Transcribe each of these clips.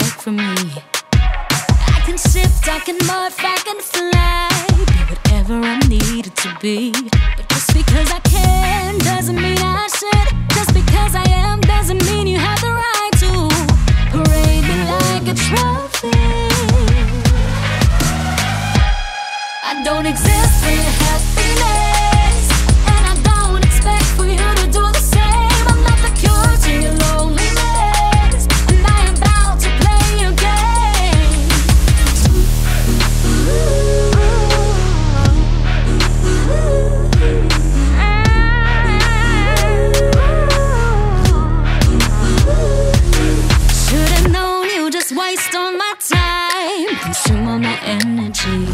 from me. I can shift, I can morph, I can fly, be whatever I need it to be. But just because I can doesn't mean I should. Just because I am doesn't mean you have the right to parade me like a trophy. I don't exist for your waste all my time, consume all my energy.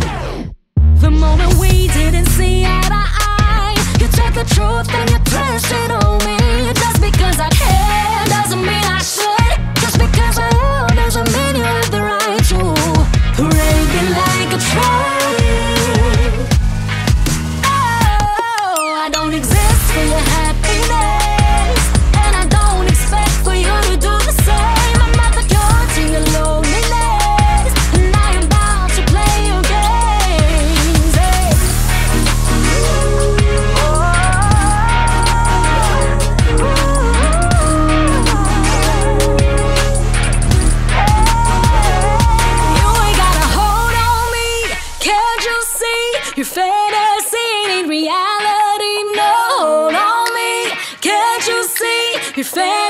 The moment we didn't see eye to eye, you took the truth reality?